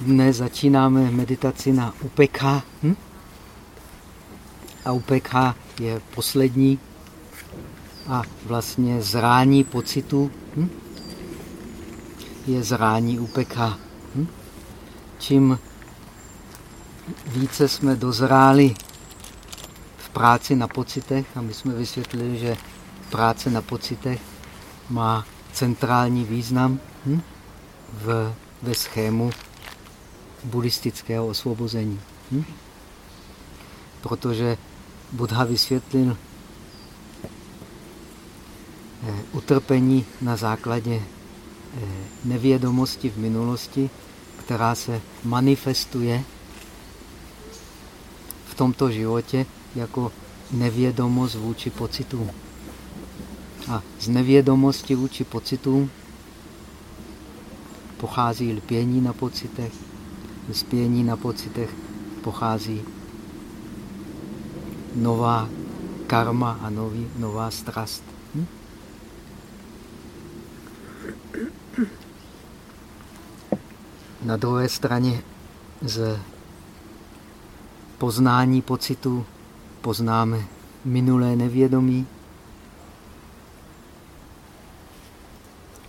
dnes začínáme meditaci na UPK. Hm? A UPK je poslední a vlastně zrání pocitu hm? je zrání UPK. Hm? Čím více jsme dozráli v práci na pocitech, a my jsme vysvětlili, že práce na pocitech má centrální význam hm? v, ve schému buddhistického osvobození. Hm? Protože Buddha vysvětlil eh, utrpení na základě eh, nevědomosti v minulosti, která se manifestuje v tomto životě jako nevědomost vůči pocitům. A z nevědomosti vůči pocitům pochází lpění na pocitech, spění na pocitech pochází nová karma a nový, nová strast. Hm? Na druhé straně z poznání pocitu poznáme minulé nevědomí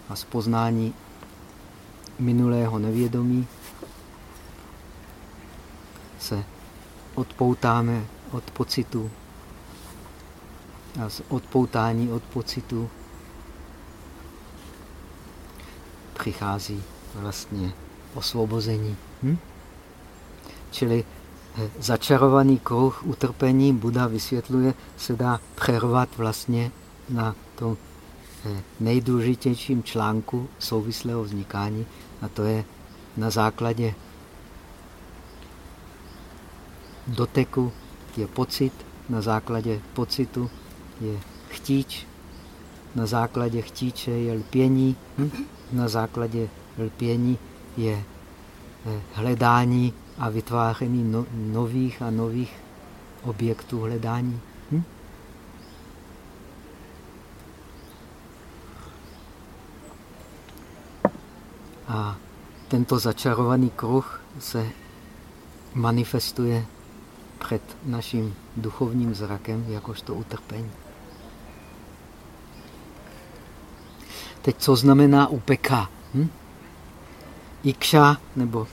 a z poznání minulého nevědomí se odpoutáme od pocitu. A z odpoutání od pocitu přichází vlastně osvobození. Hm? Čili eh, začarovaný kruh utrpení, Buda vysvětluje, se dá přervat vlastně na tom eh, nejdůležitějším článku souvislého vznikání, a to je na základě doteku je pocit, na základě pocitu je chtíč, na základě chtíče je lpění, hm? na základě lpění je eh, hledání a vytváření no, nových a nových objektů hledání. Hm? A tento začarovaný kruh se manifestuje před naším duchovním zrakem jakožto utrpení. Teď co znamená UPK? Hm? Ikša, nebo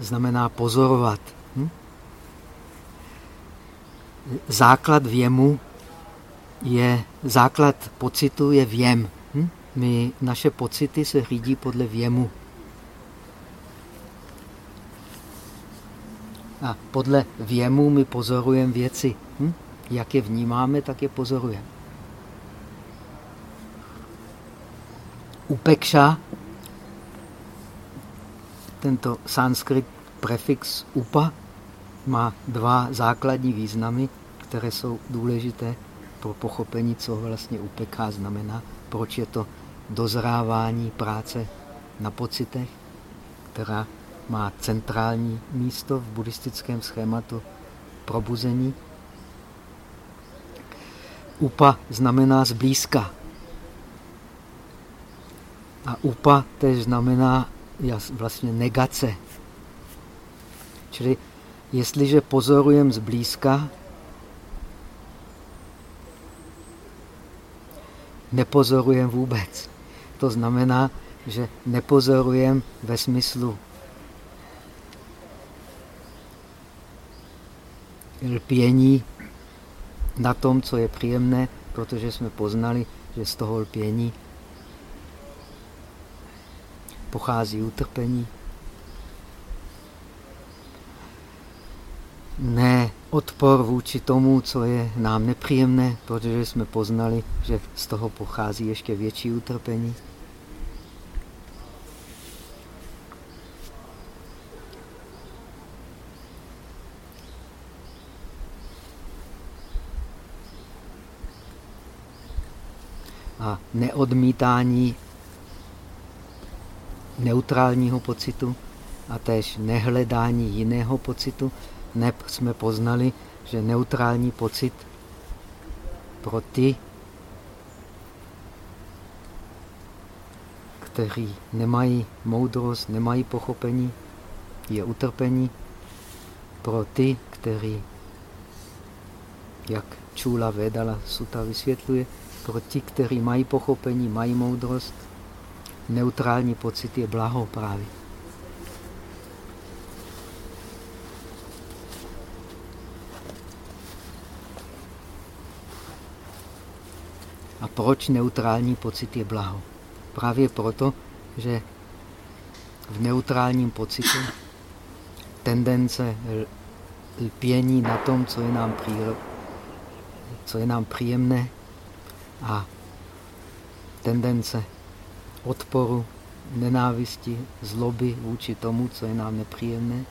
znamená pozorovat. Hm? Základ věmu je, základ pocitu je věm. Hm? My, naše pocity se řídí podle věmu. A podle věmu my pozorujeme věci. Hm? Jak je vnímáme, tak je pozorujeme. Upekša, tento sanskrit prefix upa, má dva základní významy, které jsou důležité pro pochopení, co vlastně upeká znamená, proč je to dozrávání práce na pocitech, která má centrální místo v buddhistickém schématu probuzení. Upa znamená zblízka. A upa tež znamená vlastně negace. Čili jestliže pozorujeme zblízka, nepozorujeme vůbec. To znamená, že nepozorujeme ve smyslu lpění na tom, co je příjemné, protože jsme poznali, že z toho lpění pochází utrpení. Ne odpor vůči tomu, co je nám nepříjemné, protože jsme poznali, že z toho pochází ještě větší utrpení. a neodmítání neutrálního pocitu a též nehledání jiného pocitu, neb jsme poznali, že neutrální pocit pro ty, kteří nemají moudrost, nemají pochopení, je utrpení. Pro ty, kteří, jak Čula Vedala Suta vysvětluje, pro ty, kteří mají pochopení, mají moudrost, neutrální pocit je blaho právě. A proč neutrální pocit je blaho? Právě proto, že v neutrálním pocitu tendence lpění na tom, co je nám, co je nám příjemné a tendence odporu, nenávisti, zloby vůči tomu, co je nám nepříjemné,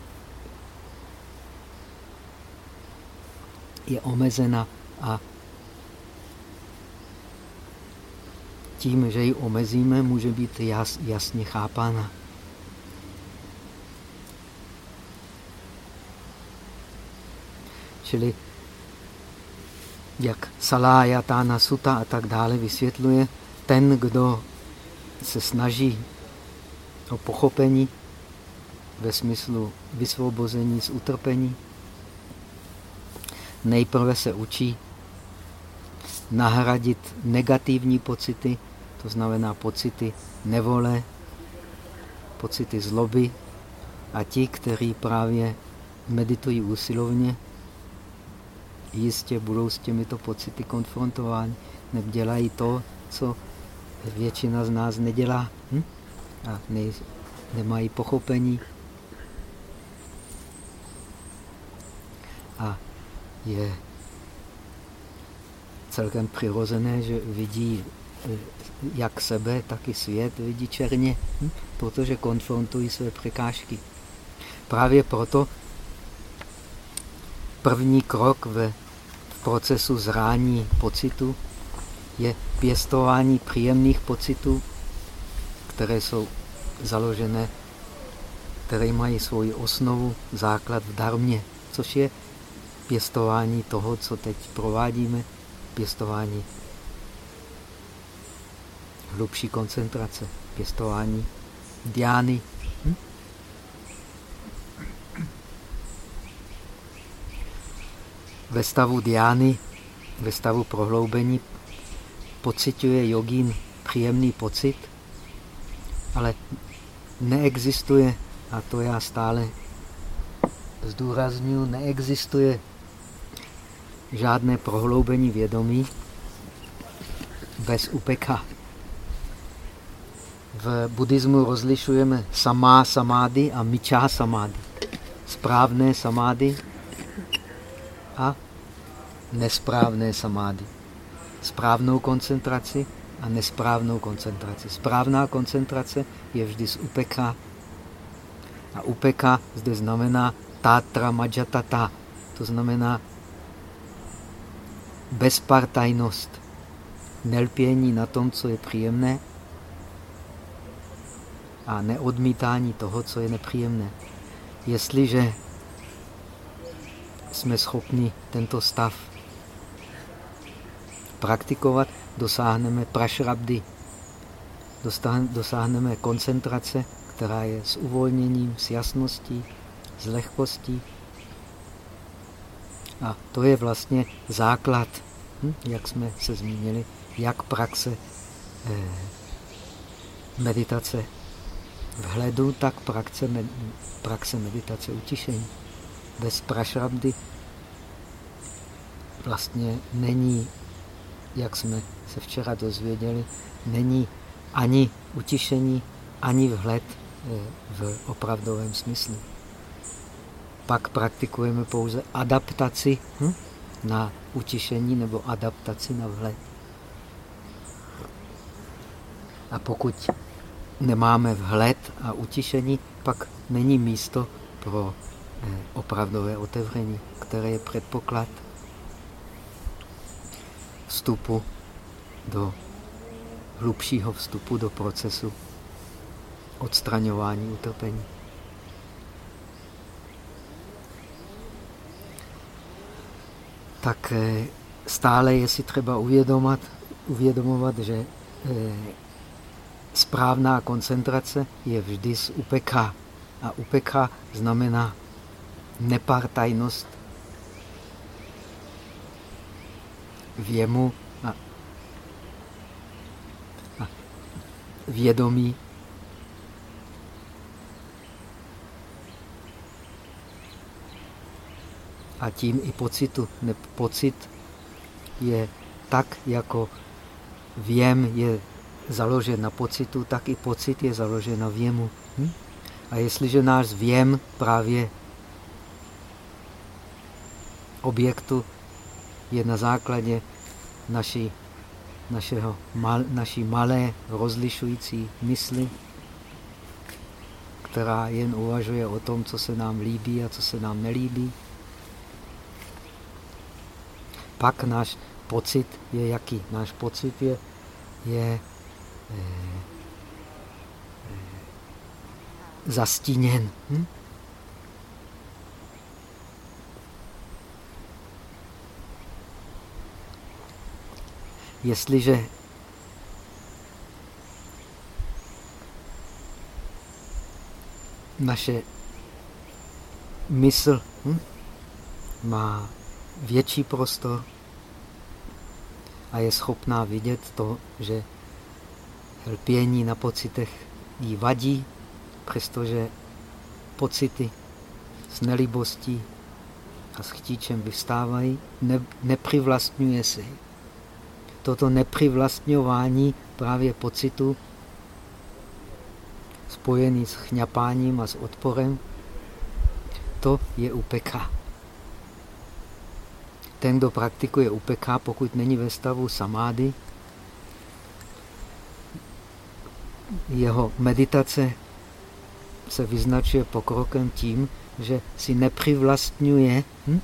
je omezena a tím, že ji omezíme, může být jas, jasně chápána. Čili jak Salájatána Suta a tak dále vysvětluje, ten, kdo se snaží o pochopení ve smyslu vysvobození z utrpení, nejprve se učí nahradit negativní pocity, to znamená pocity nevole, pocity zloby a ti, kteří právě meditují úsilovně, jistě budou s těmito pocity konfrontováni, nebo dělají to, co většina z nás nedělá hm? a ne, nemají pochopení. A je celkem přirozené, že vidí jak sebe, tak i svět vidí černě, hm? protože konfrontují své překážky. Právě proto první krok ve procesu zrání pocitu je pěstování příjemných pocitů, které jsou založené, které mají svoji osnovu, základ v darmě, což je pěstování toho, co teď provádíme, pěstování hlubší koncentrace, pěstování diány. Ve stavu diány, ve stavu prohloubení pociťuje jogín příjemný pocit, ale neexistuje, a to já stále zdůraznuju, neexistuje žádné prohloubení vědomí bez upeka. V buddhismu rozlišujeme samá samády a mičá samády. Správné samády a nesprávné samády. Správnou koncentraci a nesprávnou koncentraci. Správná koncentrace je vždy z upeka. A upeka zde znamená tátra majatata. To znamená bezpartajnost, nelpění na tom, co je příjemné a neodmítání toho, co je nepříjemné. Jestliže jsme schopni tento stav praktikovat, dosáhneme prašrabdy, dosáhneme koncentrace, která je s uvolněním, s jasností, s lehkostí, a to je vlastně základ, hm, jak jsme se zmínili, jak praxe eh, meditace vhledu, tak praxe, praxe meditace utišení. Bez prašrabdy vlastně není, jak jsme se včera dozvěděli, není ani utišení, ani vhled eh, v opravdovém smyslu pak praktikujeme pouze adaptaci hm? na utišení nebo adaptaci na vhled. A pokud nemáme vhled a utišení, pak není místo pro opravdové otevření, které je předpoklad vstupu do hlubšího vstupu do procesu odstraňování utrpení. tak stále je si třeba uvědomovat, uvědomovat že eh, správná koncentrace je vždy z UPK. A upeka znamená nepartajnost věmu a, vědomí. A tím i pocitu. Ne, pocit je tak, jako věm je založen na pocitu, tak i pocit je založen na věmu. Hm? A jestliže náš věm právě objektu je na základě naší, našeho, mal, naší malé rozlišující mysli, která jen uvažuje o tom, co se nám líbí a co se nám nelíbí. Pak náš pocit je jaký? Náš pocit je, je eh, eh, zastíněn. Hm? Jestliže naše mysl hm, má větší prostor a je schopná vidět to, že lpění na pocitech jí vadí, přestože pocity s nelibostí a s chtíčem vystávají, ne, neprivlastňuje si toto nepřivlastňování právě pocitu spojený s chňapáním a s odporem, to je upeka. Ten, kdo praktikuje upeka, pokud není ve stavu samády, jeho meditace se vyznačuje pokrokem tím, že si nepřivlastňuje hm,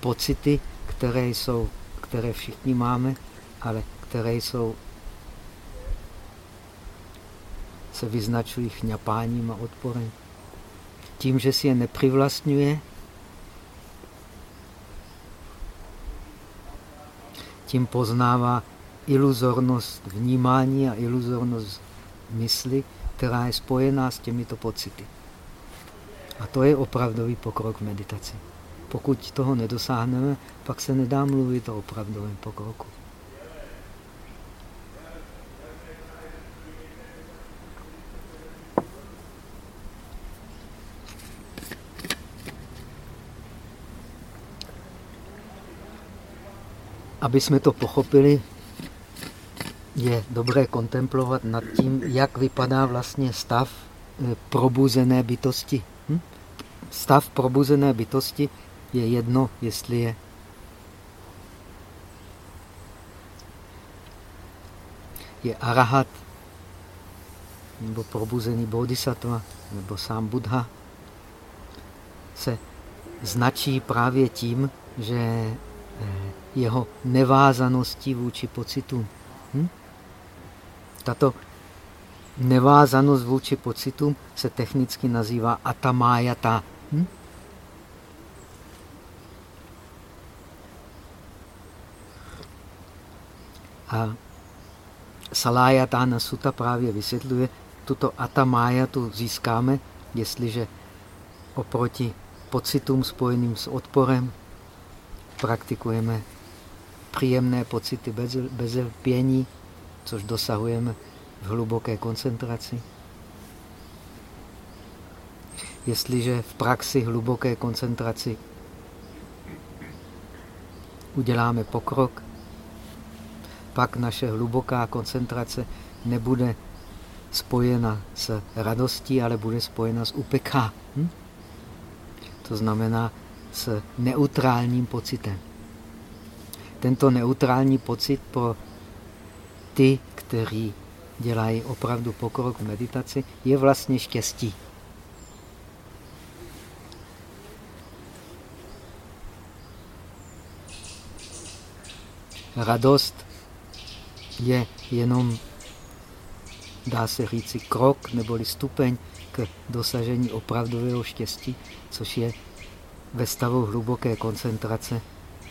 pocity, které jsou, které všichni máme, ale které jsou, se vyznačují chňapáním a odporem. Tím, že si je neprivlastňuje, tím poznává iluzornost vnímání a iluzornost mysli, která je spojená s těmito pocity. A to je opravdový pokrok v meditaci. Pokud toho nedosáhneme, pak se nedá mluvit o opravdovém pokroku. Aby jsme to pochopili, je dobré kontemplovat nad tím, jak vypadá vlastně stav eh, probuzené bytosti. Hm? Stav probuzené bytosti je jedno, jestli je je arahat, nebo probuzený bodhisattva, nebo sám Buddha, se značí právě tím, že jeho nevázaností vůči pocitům. Hm? Tato nevázanost vůči pocitům se technicky nazývá atamájata. Hm? A Salájatána Suta právě vysvětluje, tuto atamájatu získáme, jestliže oproti pocitům spojeným s odporem praktikujeme příjemné pocity bez, bez lpění, což dosahujeme v hluboké koncentraci. Jestliže v praxi hluboké koncentraci uděláme pokrok, pak naše hluboká koncentrace nebude spojena s radostí, ale bude spojena s upeká. Hm? To znamená, s neutrálním pocitem. Tento neutrální pocit pro ty, kteří dělají opravdu pokrok v meditaci, je vlastně štěstí. Radost je jenom, dá se říci, krok neboli stupeň k dosažení opravdového štěstí, což je ve stavu hluboké koncentrace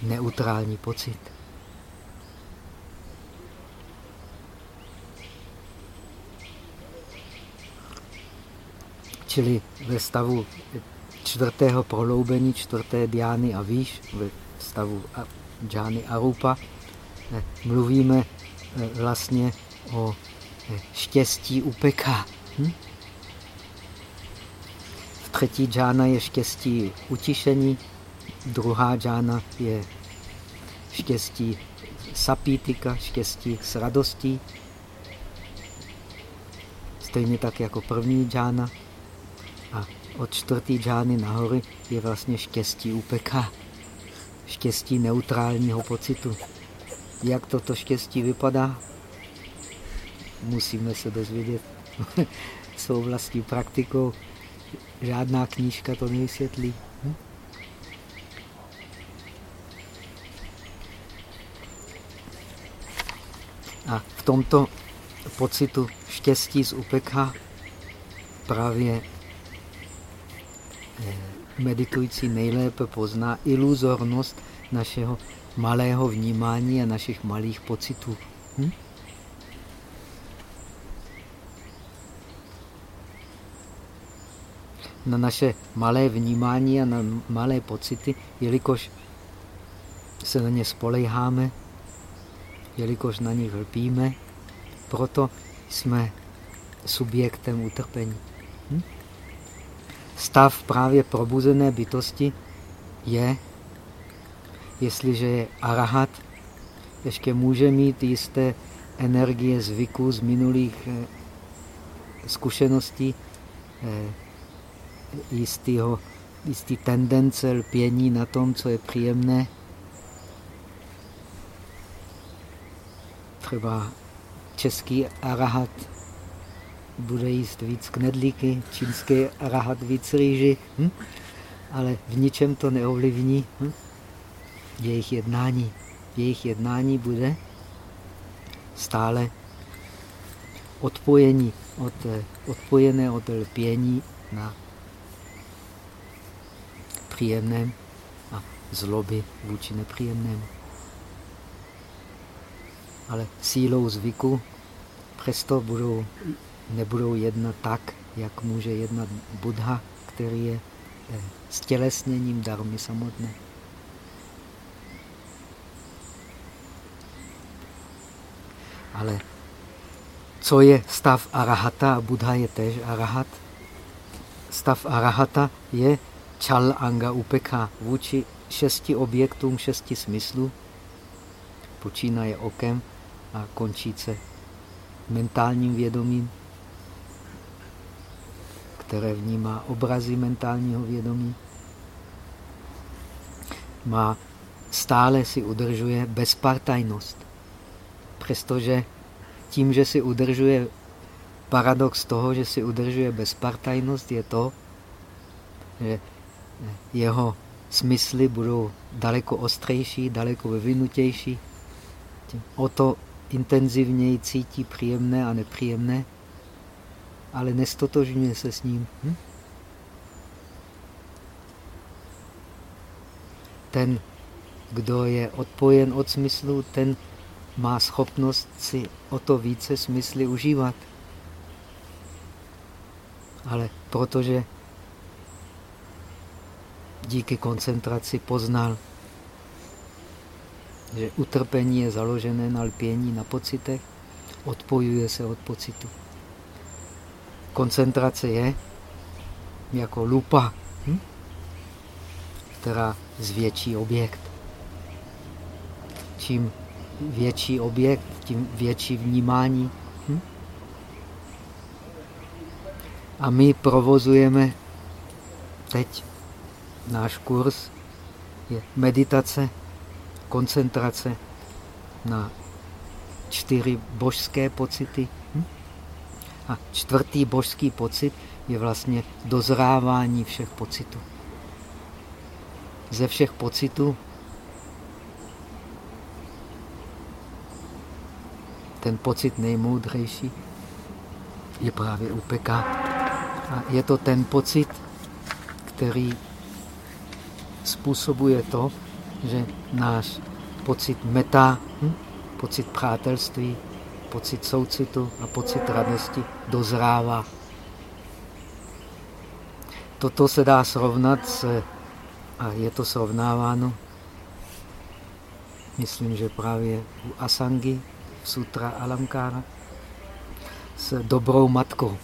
neutrální pocit. Čili ve stavu čtvrtého prohloubení, čtvrté diány a výš, ve stavu džány rupa, eh, mluvíme eh, vlastně o eh, štěstí upeká. Hm? Třetí džána je štěstí utišení, druhá džána je štěstí sapítika, štěstí s radostí. Stejně tak jako první džána. A od čtvrtý džány nahory je vlastně štěstí upeká. Štěstí neutrálního pocitu. Jak toto štěstí vypadá? Musíme se dozvědět svou vlastní praktikou. Žádná knížka to nevysvětlí. Hm? A v tomto pocitu štěstí z upekha právě eh, meditující nejlépe pozná iluzornost našeho malého vnímání a našich malých pocitů. Hm? Na naše malé vnímání a na malé pocity, jelikož se na ně spolejháme, jelikož na nich lpíme, proto jsme subjektem utrpení. Hm? Stav právě probuzené bytosti je, jestliže je arahat, ještě může mít jisté energie zvyků z minulých eh, zkušeností, eh, jistýho, jistý tendence lpění na tom, co je příjemné, třeba český arahat bude jíst víc knedlíky, čínský arahat víc rýži, hm? ale v ničem to neovlivní hm? jejich jednání. Jejich jednání bude stále odpojení od, odpojené od lpění na příjemném a zloby vůči nepříjemnému ale sílou zvyku přesto budou, nebudou jednat tak, jak může jednat Buddha, který je eh, stělesněním darmy samotné. Ale co je stav arahata Buddha je tež arahat? Stav arahata je čal anga upeka vůči šesti objektům, šesti smyslů. Počínaje okem, a končí se mentálním vědomím, které vnímá obrazy mentálního vědomí. Má stále si udržuje bezpartajnost. Přestože tím, že si udržuje paradox toho, že si udržuje bezpartajnost, je to, že jeho smysly budou daleko ostřejší, daleko vyvinutější. O to intenzivněji cítí příjemné a nepříjemné, ale nestotožňuje se s ním. Hm? Ten, kdo je odpojen od smyslu, ten má schopnost si o to více smysly užívat. Ale protože díky koncentraci poznal že utrpení je založené na lpění, na pocitech, odpojuje se od pocitu. Koncentrace je jako lupa, hm? která zvětší objekt. Čím větší objekt, tím větší vnímání. Hm? A my provozujeme teď náš kurz je meditace koncentrace na čtyři božské pocity. Hm? A čtvrtý božský pocit je vlastně dozrávání všech pocitů. Ze všech pocitů ten pocit nejmoudřejší je právě UPK. A je to ten pocit, který způsobuje to, že náš pocit meta, hm? pocit přátelství, pocit soucitu a pocit radosti dozrává. toto se dá srovnat s, a je to srovnáváno, myslím, že právě u Asangy, v Sutra Alamkára, s dobrou matkou.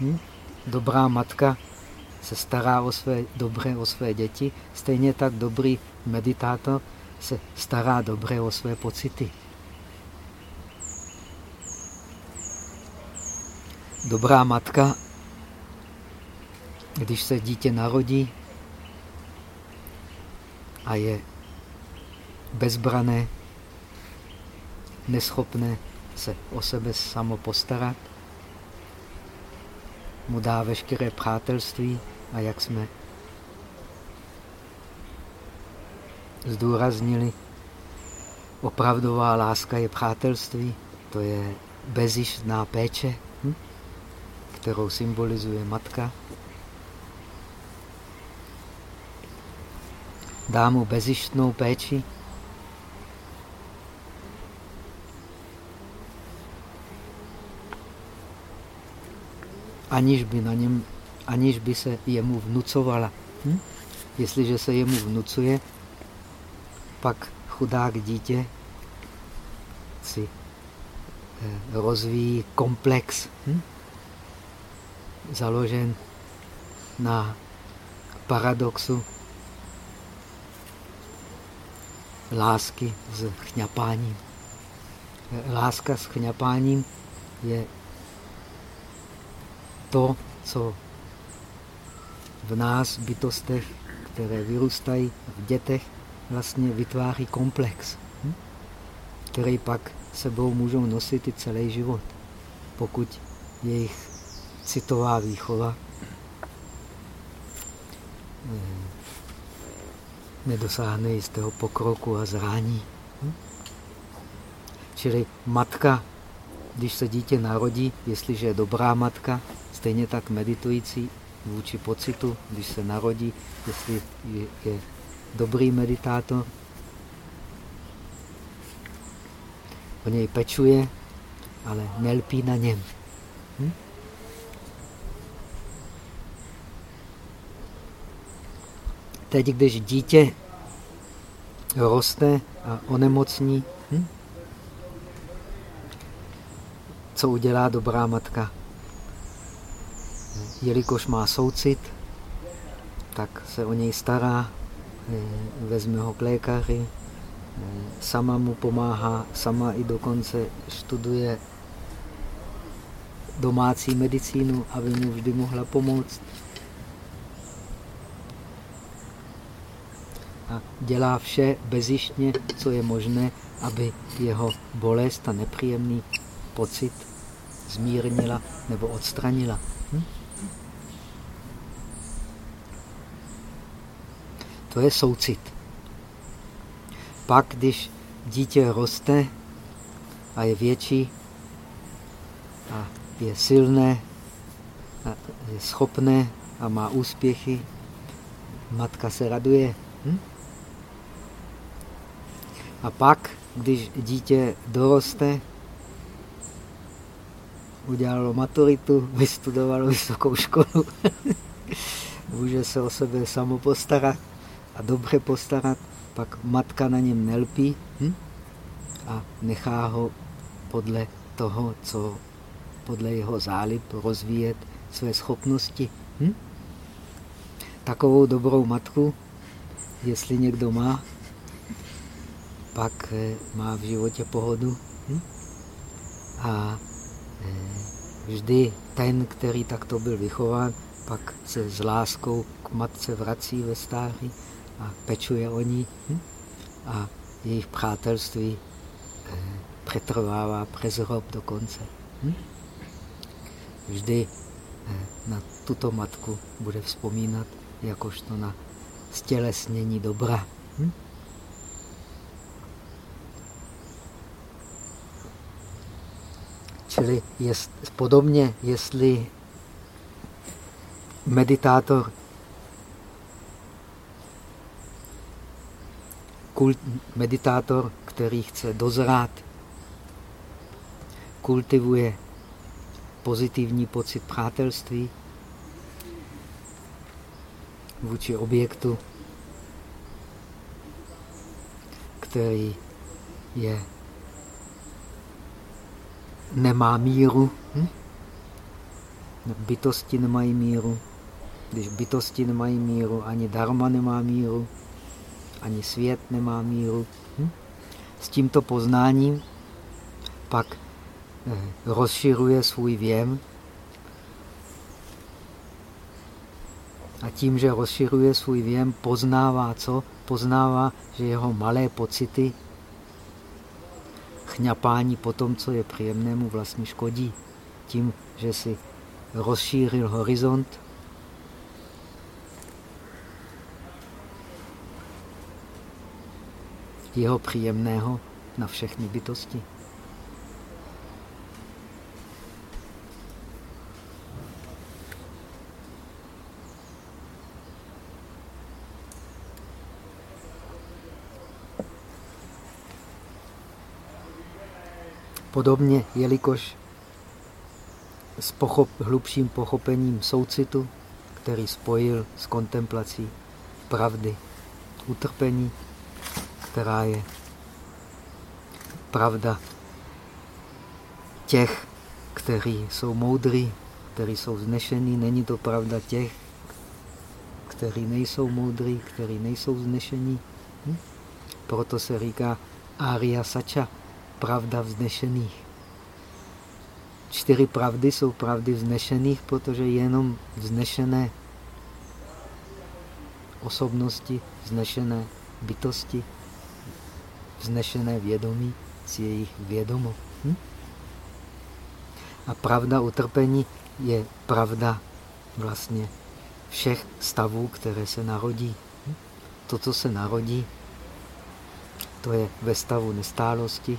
Hm? Dobrá matka se stará o své, dobré o své děti, stejně tak dobrý meditátor se stará dobré o své pocity. Dobrá matka, když se dítě narodí a je bezbrané, neschopné se o sebe samo postarat, mu dá veškeré přátelství a jak jsme zdůraznili, opravdová láska je přátelství, to je bezištná péče, hm? kterou symbolizuje matka. Dá mu bezištnou péči, aniž by, na něm, aniž by se jemu vnucovala. Hm? Jestliže se jemu vnucuje, pak chudák dítě si eh, rozvíjí komplex hm? založen na paradoxu lásky s chňapáním. Láska s chňapáním je to, co v nás, bytostech, které vyrůstají v dětech, vlastně vytváří komplex, hm? který pak sebou můžou nosit i celý život, pokud jejich citová výchova eh, nedosáhne jistého pokroku a zrání. Hm? Čili matka, když se dítě narodí, jestliže je dobrá matka, Stejně tak meditující vůči pocitu, když se narodí, jestli je, dobrý meditátor, o něj pečuje, ale nelpí na něm. Hm? Teď, když dítě roste a onemocní, hm? co udělá dobrá matka? Jelikož má soucit, tak se o něj stará, eh, vezme ho k lékaři, eh, sama mu pomáhá, sama i dokonce studuje domácí medicínu, aby mu vždy mohla pomoct. A dělá vše bezištně, co je možné, aby jeho bolest a nepříjemný pocit zmírnila nebo odstranila. To je soucit. Pak, když dítě roste a je větší a je silné, a je schopné a má úspěchy, matka se raduje. Hm? A pak, když dítě doroste, udělalo maturitu, vystudovalo vysokou školu, může se o sebe samo postarat, a dobře postarat, pak matka na něm nelpí hm? a nechá ho podle toho, co podle jeho zálib rozvíjet své schopnosti. Hm? Takovou dobrou matku, jestli někdo má, pak eh, má v životě pohodu. Hm? A eh, vždy ten, který takto byl vychován, pak se s láskou k matce vrací ve stáří a pečuje o ní hm? a jejich přátelství eh, přetrvává přes hrob dokonce. Hm? Vždy eh, na tuto matku bude vzpomínat jakožto na stělesnění dobra. Hm? Čili jest, podobně, jestli meditátor kult, meditátor, který chce dozrát, kultivuje pozitivní pocit přátelství, vůči objektu, který je nemá míru. Hm? Bytosti nemají míru. Když bytosti nemají míru, ani dharma nemá míru, ani svět nemá míru. Hm? S tímto poznáním pak eh, rozširuje svůj věm a tím, že rozširuje svůj věm, poznává co? Poznává, že jeho malé pocity chňapání po tom, co je příjemnému, vlastně škodí. Tím, že si rozšířil horizont, jeho příjemného na všechny bytosti. Podobně, jelikož s pochop, hlubším pochopením soucitu, který spojil s kontemplací pravdy, utrpení, která je pravda těch, kteří jsou moudrý, kteří jsou znešení. Není to pravda těch, kteří nejsou moudrý, kteří nejsou znešení. Hm? Proto se říká Arya Sacha, pravda vznešených. Čtyři pravdy jsou pravdy vznešených, protože jenom vznešené osobnosti, vznešené bytosti, vznešené vědomí si jejich vědomo. Hm? A pravda utrpení je pravda vlastně všech stavů, které se narodí. Hm? To, co se narodí, to je ve stavu nestálosti,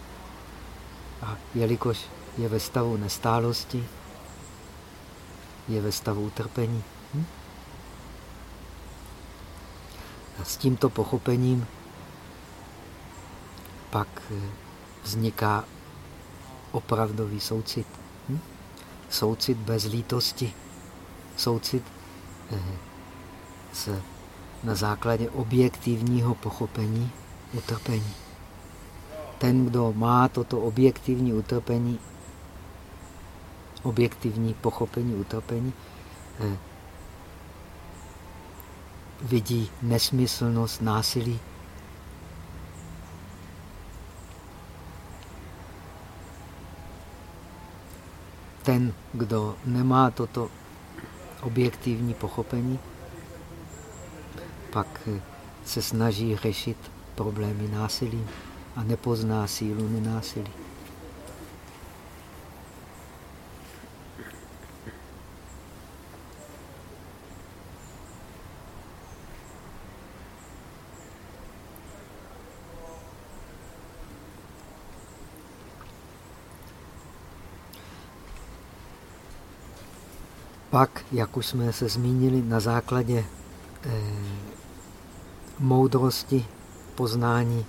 a jelikož je ve stavu nestálosti, je ve stavu utrpení. Hm? A s tímto pochopením pak eh, vzniká opravdový soucit. Hm? Soucit bez lítosti. Soucit eh, s, na základě objektivního pochopení utrpení ten, kdo má toto objektivní utrpení, objektivní pochopení utrpení, eh, vidí nesmyslnost násilí. Ten, kdo nemá toto objektivní pochopení, pak se snaží řešit problémy násilí a nepozná sílu nenásilí. Pak, jak už jsme se zmínili, na základě eh, moudrosti, poznání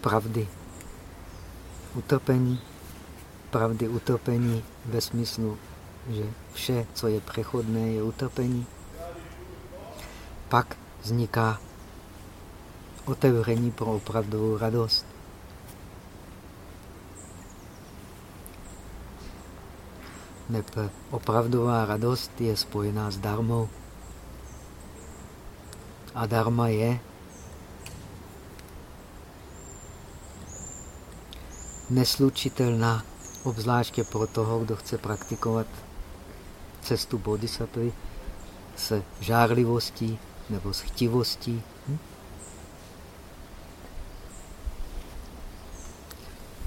pravdy utrpení, pravdy utrpení ve smyslu, že vše, co je přechodné, je utrpení. Pak vzniká otevření pro opravdovou radost. Neb opravdová radost je spojená s darmou. A darma je neslučitelná, obzvláště pro toho, kdo chce praktikovat cestu bodhisattvy s žárlivostí nebo s chtivostí. Hm?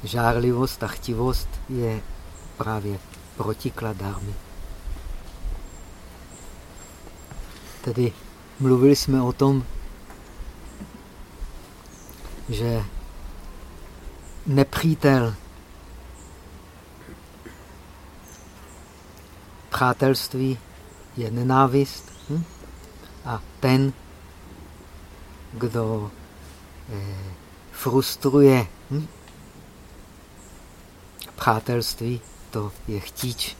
Žárlivost a chtivost je právě protiklad. Tedy mluvili jsme o tom, že nepřítel. Přátelství je nenávist hm? a ten, kdo eh, frustruje hm? přátelství, to je chtíč.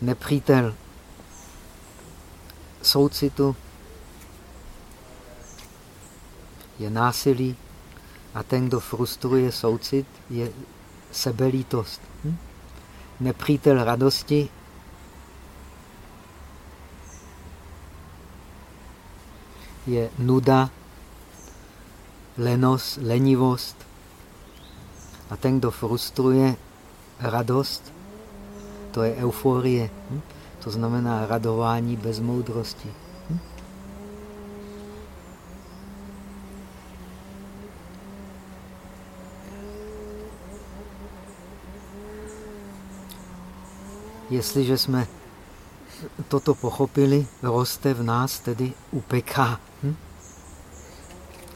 Nepřítel soucitu je násilí a ten, kdo frustruje soucit, je sebelítost. Hm? Nepřítel radosti je nuda, lenost, lenivost. A ten, kdo frustruje radost, to je euforie. Hm? To znamená radování bez moudrosti. Hm? Jestliže jsme toto pochopili, roste v nás tedy upeká hm?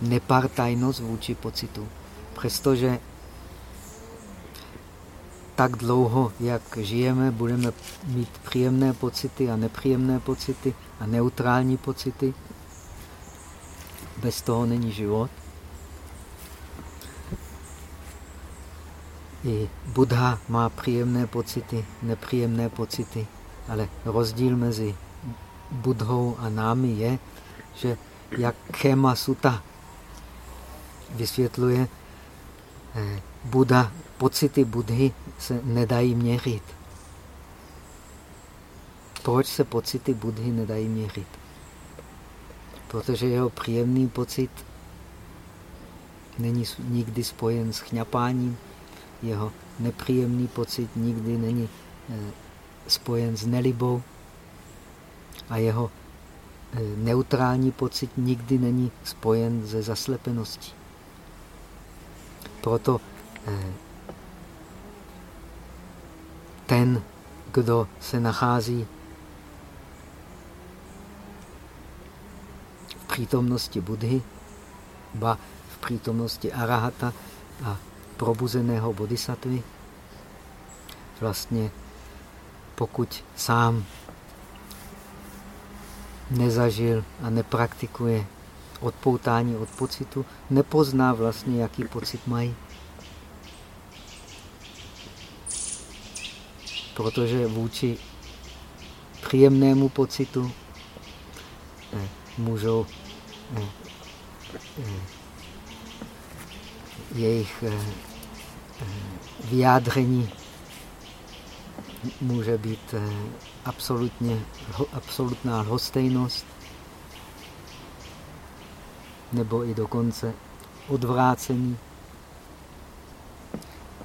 nepartajnost vůči pocitu. Přestože tak dlouho, jak žijeme, budeme mít příjemné pocity a nepříjemné pocity a neutrální pocity. Bez toho není život. I Buddha má příjemné pocity, nepříjemné pocity, ale rozdíl mezi Budhou a námi je, že jak Kema Sutta vysvětluje, eh, Buddha, pocity Budhy se nedají měřit. Proč se pocity Budhy nedají měřit? Protože jeho příjemný pocit není nikdy spojen s chňapáním, jeho nepříjemný pocit nikdy není eh, spojen s nelibou a jeho eh, neutrální pocit nikdy není spojen se zaslepeností. Proto ten, kdo se nachází v přítomnosti Budhy, ba v přítomnosti Arahata a probuzeného bodhisattvy, vlastně pokud sám nezažil a nepraktikuje odpoutání od pocitu, nepozná vlastně, jaký pocit mají. Protože vůči příjemnému pocitu eh, můžou eh, eh, jejich vyjádření může být absolutně, absolutná lhostejnost, nebo i dokonce odvrácení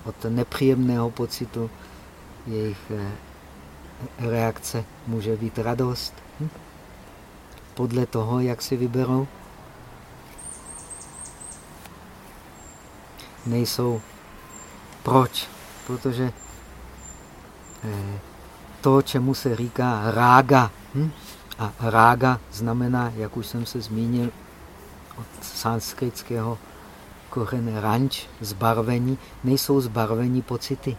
od nepříjemného pocitu. Jejich eh, reakce může být radost. Hm? Podle toho, jak si vyberou. Nejsou. Proč? Protože eh, to, čemu se říká rága, hm? a rága znamená, jak už jsem se zmínil, od sanskritského kořene ranč, zbarvení, nejsou zbarvení pocity.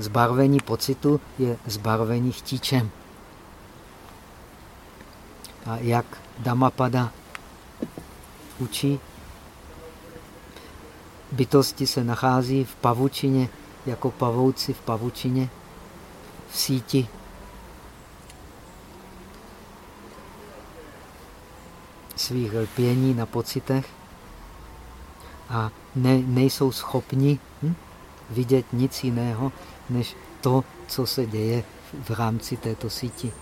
Zbarvení pocitu je zbarvení chtíčem. A jak Damapada učí, bytosti se nachází v pavučině, jako pavouci v pavučině, v síti svých lpění na pocitech a ne, nejsou schopni hm, vidět nic jiného, než to, co se děje v rámci této síti.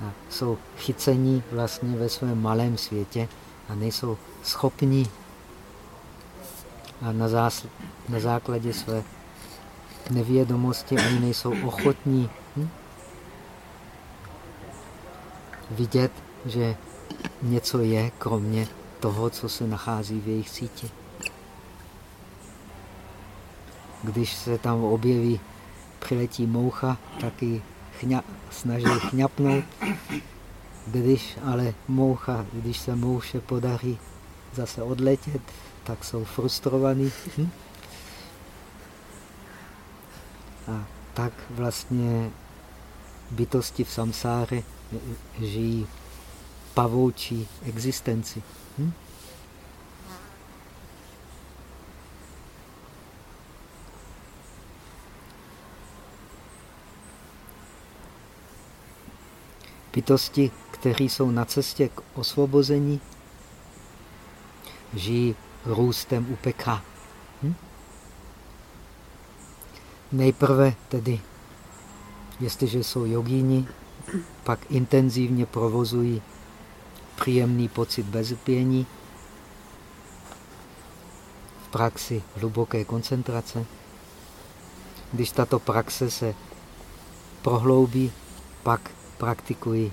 A jsou chycení vlastně ve svém malém světě a nejsou schopni a na, zás, na základě své nevědomosti ani nejsou ochotní hm, vidět, že něco je, kromě toho, co se nachází v jejich síti. Když se tam objeví, přiletí moucha, taky chňa, snaží chňapnout. Když ale moucha, když se mouše podaří zase odletět, tak jsou frustrovaní. Hm? A tak vlastně bytosti v samsáře žijí pavoučí existenci. Hm? Bytosti, kteří jsou na cestě k osvobození, žijí růstem upeka. Hm? Nejprve tedy, jestliže jsou jogíni, pak intenzivně provozují příjemný pocit bezpění v praxi hluboké koncentrace. Když tato praxe se prohloubí, pak praktikují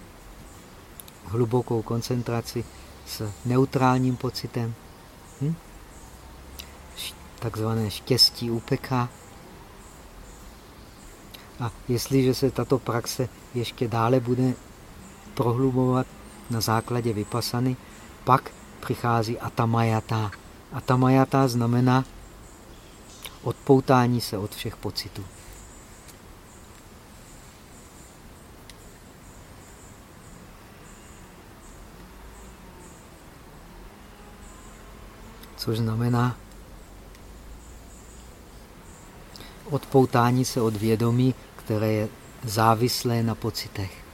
hlubokou koncentraci s neutrálním pocitem. Hm? Takzvané štěstí upeká. A jestliže se tato praxe ještě dále bude prohlubovat na základě vypasany, pak přichází atamajata. Atamajata znamená odpoutání se od všech pocitů. Což znamená odpoutání se od vědomí, které je závislé na pocitech.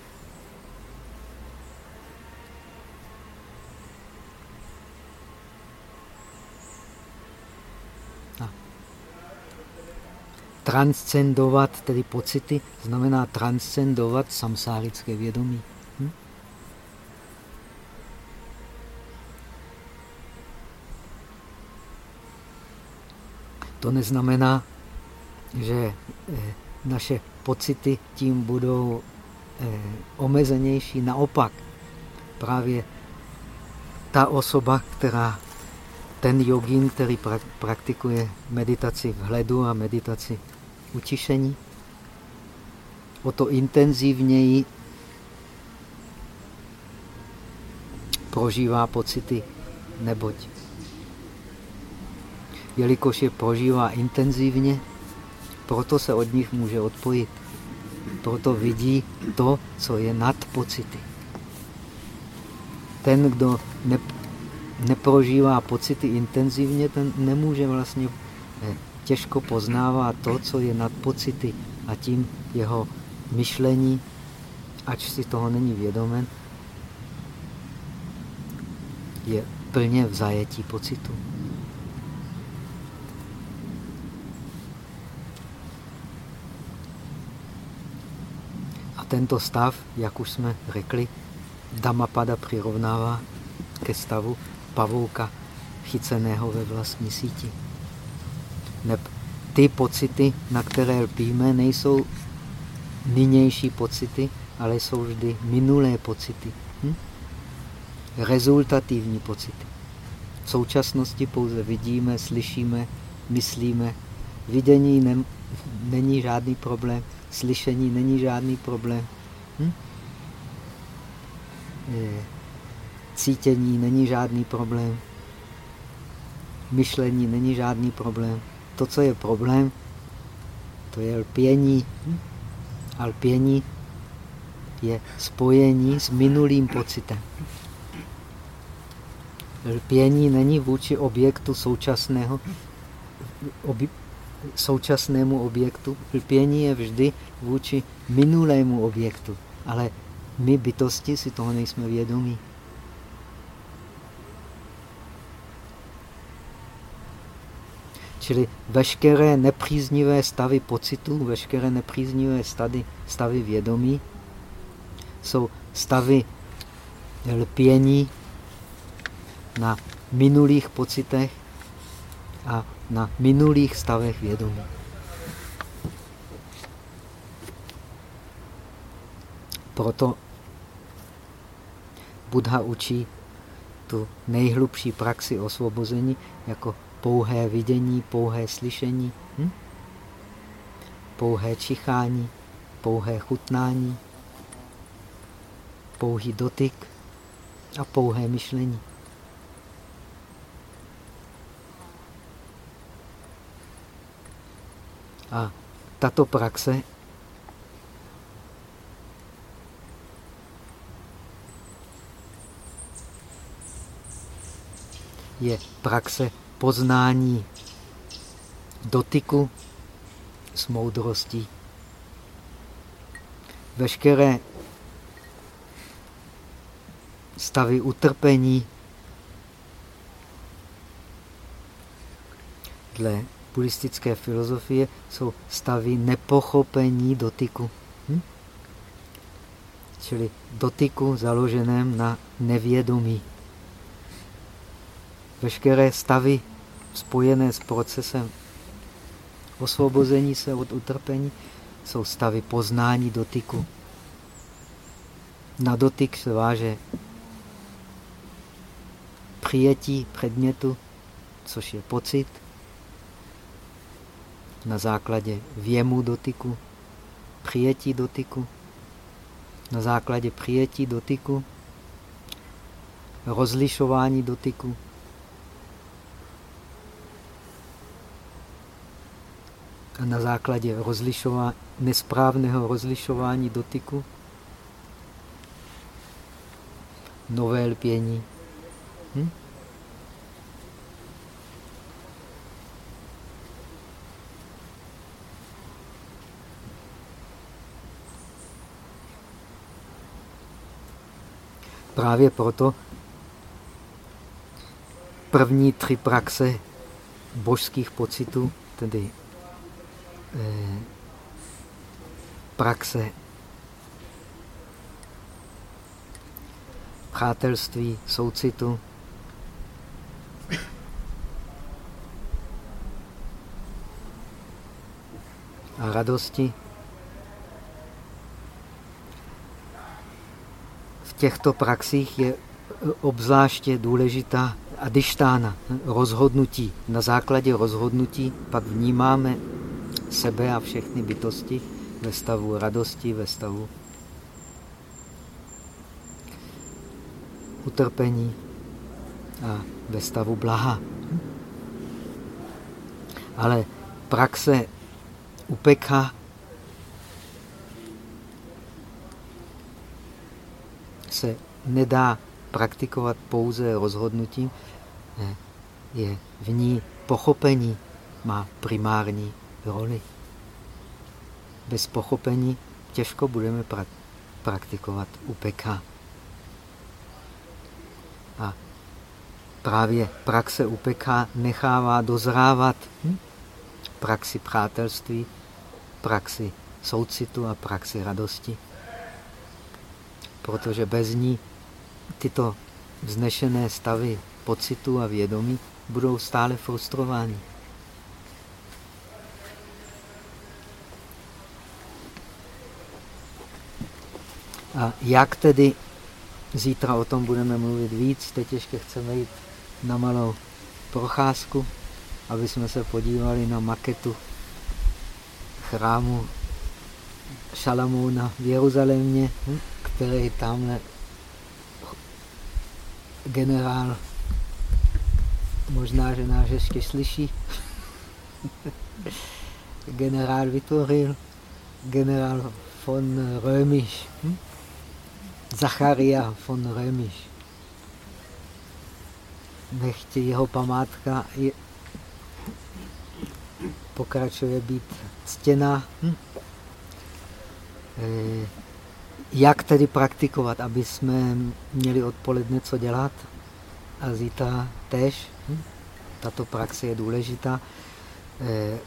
transcendovat tedy pocity, znamená transcendovat samsárické vědomí. Hm? To neznamená, že eh, naše pocity tím budou eh, omezenější. Naopak, právě ta osoba, která ten jogín, který praktikuje meditaci vhledu a meditaci utišení, o to intenzivněji prožívá pocity, neboť jelikož je prožívá intenzivně, proto se od nich může odpojit. Proto vidí to, co je nad pocity. Ten, kdo ne, neprožívá pocity intenzivně, ten nemůže vlastně eh, těžko poznává to, co je nad pocity a tím jeho myšlení, ač si toho není vědomen, je plně v zajetí pocitu. Tento stav, jak už jsme řekli, Dhammapada přirovnává ke stavu pavouka chyceného ve vlastní síti. Neb ty pocity, na které lpíme, nejsou nynější pocity, ale jsou vždy minulé pocity. Hm? Rezultativní pocity. V současnosti pouze vidíme, slyšíme, myslíme. Vidění ne, není žádný problém, slyšení není žádný problém. Hm? Cítění není žádný problém. Myšlení není žádný problém to, co je problém, to je lpění. A lpění je spojení s minulým pocitem. Lpění není vůči objektu současného, současnému objektu. Lpění je vždy vůči minulému objektu. Ale my bytosti si toho nejsme vědomí. Čili veškeré nepříznivé stavy pocitů, veškeré nepříznivé stavy, stavy vědomí jsou stavy lpění na minulých pocitech a na minulých stavech vědomí. Proto Buddha učí tu nejhlubší praxi osvobození jako pouhé vidění, pouhé slyšení, hm? pouhé čichání, pouhé chutnání, pouhý dotyk a pouhé myšlení. A tato praxe je praxe poznání dotyku s moudrostí. Veškeré stavy utrpení dle buddhistické filozofie jsou stavy nepochopení dotyku. Hm? Čili dotyku založeném na nevědomí. Veškeré stavy spojené s procesem osvobození se od utrpení jsou stavy poznání dotyku. Na dotyk se váže přijetí předmětu, což je pocit, na základě věmu dotyku, přijetí dotyku, na základě přijetí dotyku, rozlišování dotyku, a na základě rozlišování, nesprávného rozlišování dotyku nové lpění. Hm? Právě proto první tři praxe božských pocitů, tedy eh, praxe přátelství, soucitu, a radosti, těchto praxích je obzvláště důležitá adištána, rozhodnutí. Na základě rozhodnutí pak vnímáme sebe a všechny bytosti ve stavu radosti, ve stavu utrpení a ve stavu blaha. Ale praxe upeka se nedá praktikovat pouze rozhodnutím, je v ní pochopení má primární roli. Bez pochopení těžko budeme pra praktikovat UPK. A právě praxe UPK nechává dozrávat hm? praxi přátelství, praxi soucitu a praxi radosti protože bez ní tyto vznešené stavy pocitu a vědomí budou stále frustrovány. A jak tedy, zítra o tom budeme mluvit víc, teď ještě chceme jít na malou procházku, aby jsme se podívali na maketu chrámu Šalamouna v Jeruzalémě. Hm? který tamhle generál, možná, že náš ještě slyší, generál vytvořil, generál von Römisch, hm? Zacharia von Römisch. Nechť jeho památka je, pokračuje být ctěná. Hm? E, jak tedy praktikovat, aby jsme měli odpoledne co dělat a zítra tež. Hm? Tato praxe je důležitá. Eh,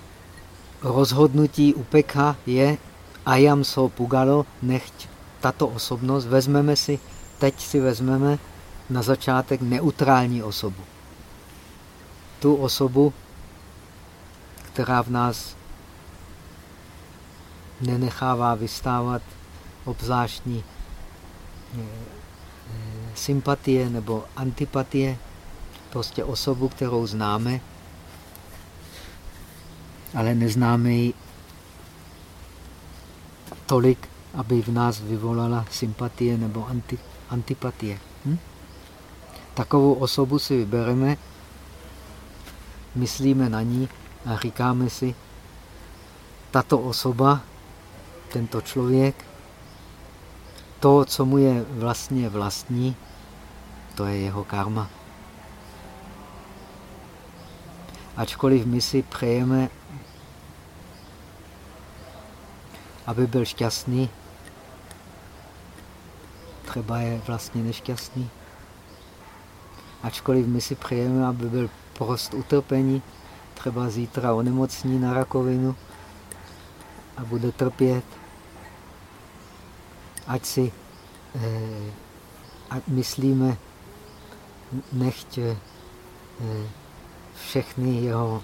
rozhodnutí upeka je ayam so pugalo, nechť tato osobnost, vezmeme si, teď si vezmeme na začátek neutrální osobu. Tu osobu, která v nás nenechává vystávat obzvláštní eh, eh, sympatie nebo antipatie, prostě osobu, kterou známe, ale neznáme ji tolik, aby v nás vyvolala sympatie nebo anti, antipatie. Hm? Takovou osobu si vybereme, myslíme na ní a říkáme si, tato osoba, tento člověk to, co mu je vlastně vlastní, to je jeho karma. Ačkoliv my si přejeme, aby byl šťastný, třeba je vlastně nešťastný. Ačkoliv my si přejeme, aby byl prost utrpení, třeba zítra onemocní na rakovinu a bude trpět. Ať si eh, ať myslíme, nechť eh, všechny jeho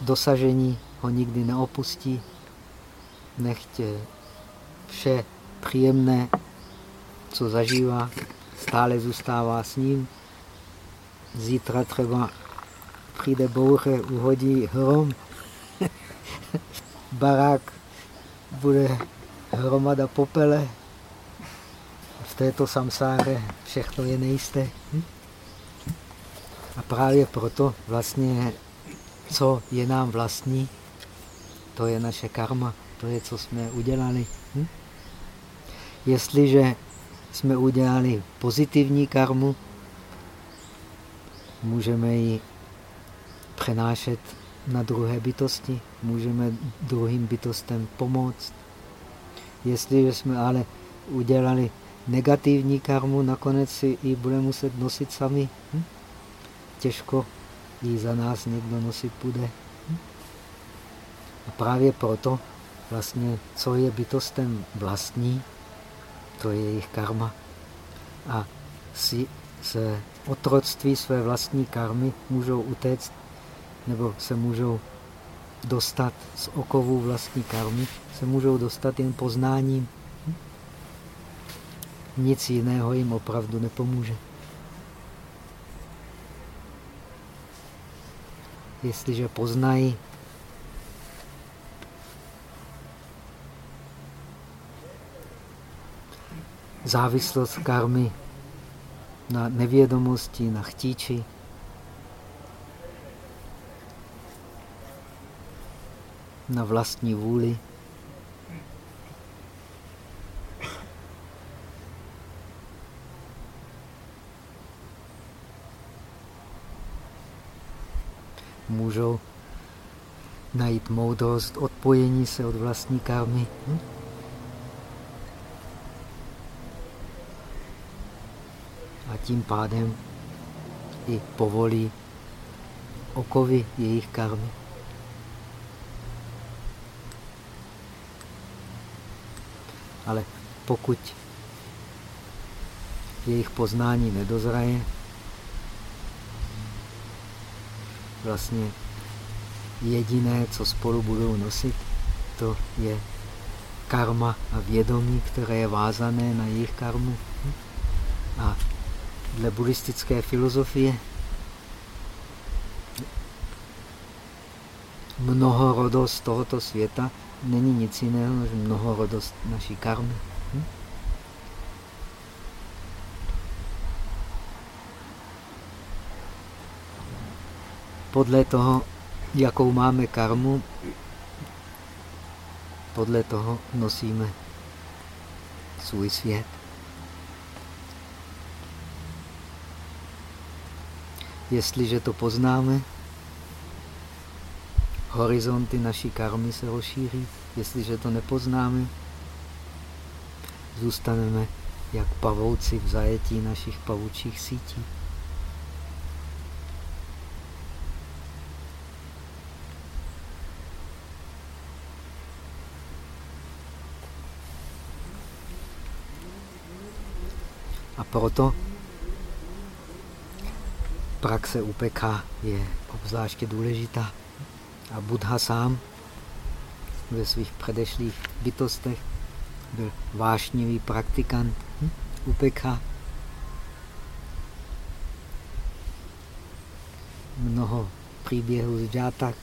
dosažení ho nikdy neopustí, nechť eh, vše příjemné, co zažívá, stále zůstává s ním. Zítra třeba přijde bouře, uhodí hrom, barák bude hromada popele. V této samsáře všechno je nejisté. Hm? A právě proto vlastně, co je nám vlastní, to je naše karma, to je, co jsme udělali. Hm? Jestliže jsme udělali pozitivní karmu, můžeme ji přenášet na druhé bytosti, můžeme druhým bytostem pomoct. Jestliže jsme ale udělali negativní karmu, nakonec si ji budeme muset nosit sami. Hm? Těžko ji za nás někdo nosit bude. Hm? A právě proto vlastně, co je bytostem vlastní, to je jejich karma. A si z otroctví své vlastní karmy můžou utéct nebo se můžou dostat z okovů vlastní karmy, se můžou dostat jen poznáním. Nic jiného jim opravdu nepomůže. Jestliže poznají závislost karmy na nevědomosti, na chtíči, na vlastní vůli. Můžou najít moudrost odpojení se od vlastní karmy. Hm? A tím pádem i povolí okovy jejich karmy. Ale pokud jejich poznání nedozraje, vlastně jediné, co spolu budou nosit, to je karma a vědomí, které je vázané na jejich karmu. A dle buddhistické filozofie mnohorodost tohoto světa není nic jiného než mnohorodost naší karmy. Hm? Podle toho, jakou máme karmu, podle toho nosíme svůj svět. Jestliže to poznáme, horizonty naší karmy se rozšíří. Jestliže to nepoznáme, zůstaneme jak pavouci v zajetí našich pavučích sítí. A proto praxe UPK je obzvláště důležitá. A Buddha sám ve svých předešlých bytostech byl vášnivý praktikant hm? upekha. Mnoho příběhů z džátak.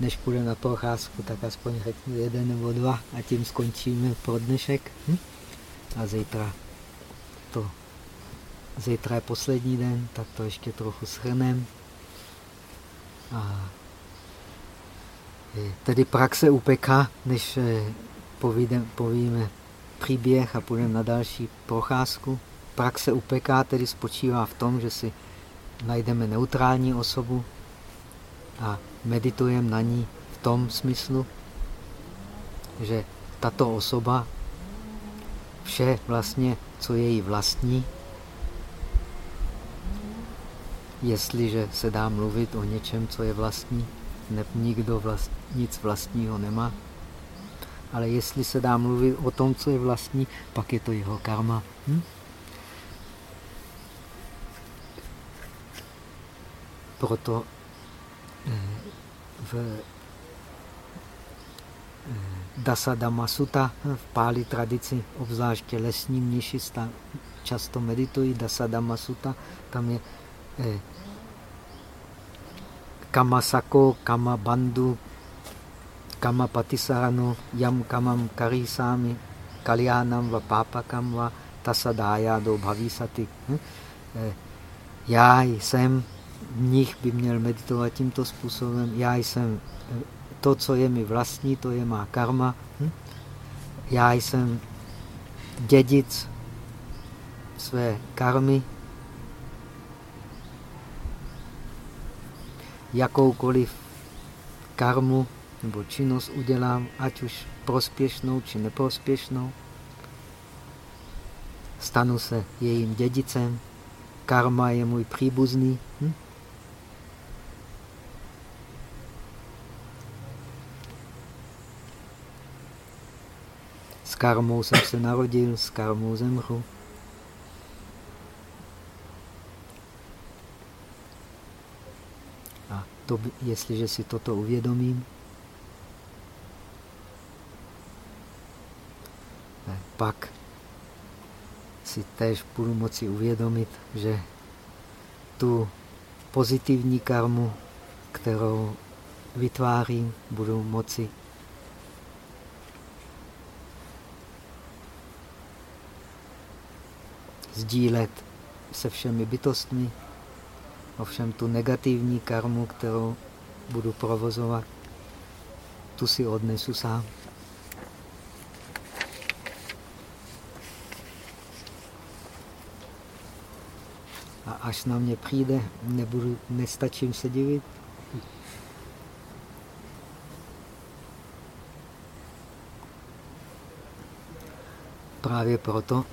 Než půjde na procházku, tak aspoň řeknu jeden nebo dva a tím skončíme pro dnešek. Hm? A zítra to zítra je poslední den, tak to ještě trochu shrneme. A Tedy praxe UPK, než eh, povídem, povíme příběh a půjdeme na další procházku. Praxe UPK tedy spočívá v tom, že si najdeme neutrální osobu a meditujeme na ní v tom smyslu, že tato osoba vše vlastně, co je jí vlastní, jestliže se dá mluvit o něčem, co je vlastní, ne, nikdo vlast, nic vlastního nemá. Ale jestli se dá mluvit o tom, co je vlastní, pak je to jeho karma. Hm? Proto eh, v eh, Dasadama Sutta v páli tradici, obzvláště lesní mniši často meditují Dasadama Sutta, tam je eh, kama sako, kama bandu, kama patisarano, yam kamam karisami, kalyanam va papakam va tasadaya do bhavisati. Hm? Eh, já jsem, mnich by měl meditovat tímto způsobem, já jsem eh, to, co je mi vlastní, to je má karma. Hm? Já jsem dědic své karmy, jakoukoliv karmu nebo činnost udělám, ať už prospěšnou či neprospěšnou, stanu se jejím dědicem, karma je můj příbuzný. Hm? S karmou jsem se narodil, s karmou zemřu. To, jestliže si toto uvědomím, pak si též budu moci uvědomit, že tu pozitivní karmu, kterou vytvářím, budu moci sdílet se všemi bytostmi, Ovšem tu negativní karmu, kterou budu provozovat, tu si odnesu sám. A až na mě přijde, nebudu, nestačím se divit. Právě proto,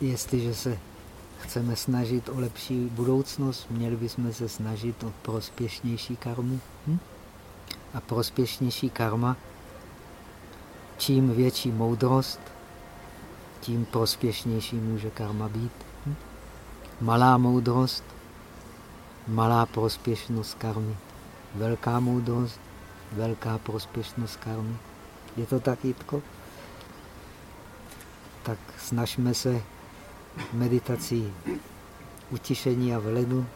jestliže se chceme snažit o lepší budoucnost, měli bychom se snažit o prospěšnější karmu. Hm? A prospěšnější karma, čím větší moudrost, tím prospěšnější může karma být. Hm? Malá moudrost, malá prospěšnost karmy. Velká moudrost, velká prospěšnost karmy. Je to tak, Jitko? Tak snažme se meditací utišení a vledu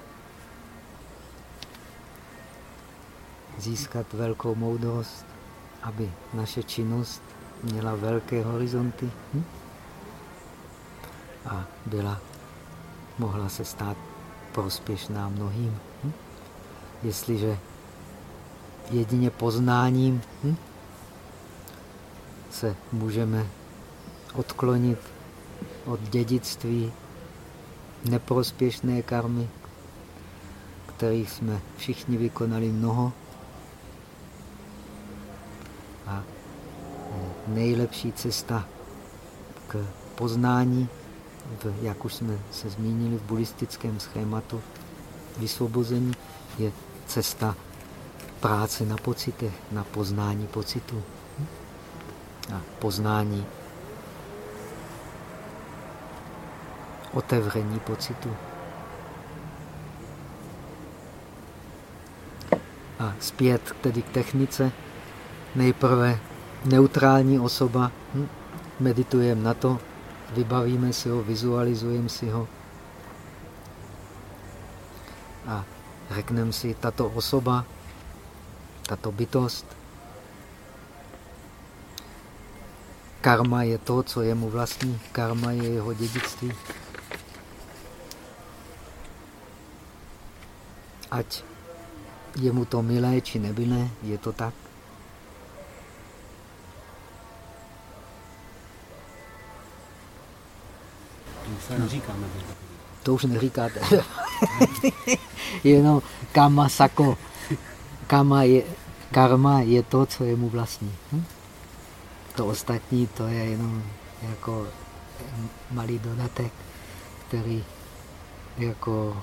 získat velkou moudrost, aby naše činnost měla velké horizonty hm? a byla, mohla se stát prospěšná mnohým. Hm? Jestliže jedině poznáním hm? se můžeme odklonit od dědictví neprospěšné karmy, kterých jsme všichni vykonali mnoho. A nejlepší cesta k poznání, jak už jsme se zmínili v buddhistickém schématu, vysvobození je cesta práce na pocitech, na poznání pocitu. A poznání otevření pocitu. A zpět tedy k technice. Nejprve neutrální osoba. Hm? Meditujeme na to, vybavíme si ho, vizualizujeme si ho. A řekneme si, tato osoba, tato bytost, karma je to, co je mu vlastní, karma je jeho dědictví. Ať je mu to milé či nemilé, je to tak. To už neříkáte. Jenom kama sako. Kama je, karma je to, co je mu vlastní. Hm? To ostatní, to je jenom jako malý dodatek, který jako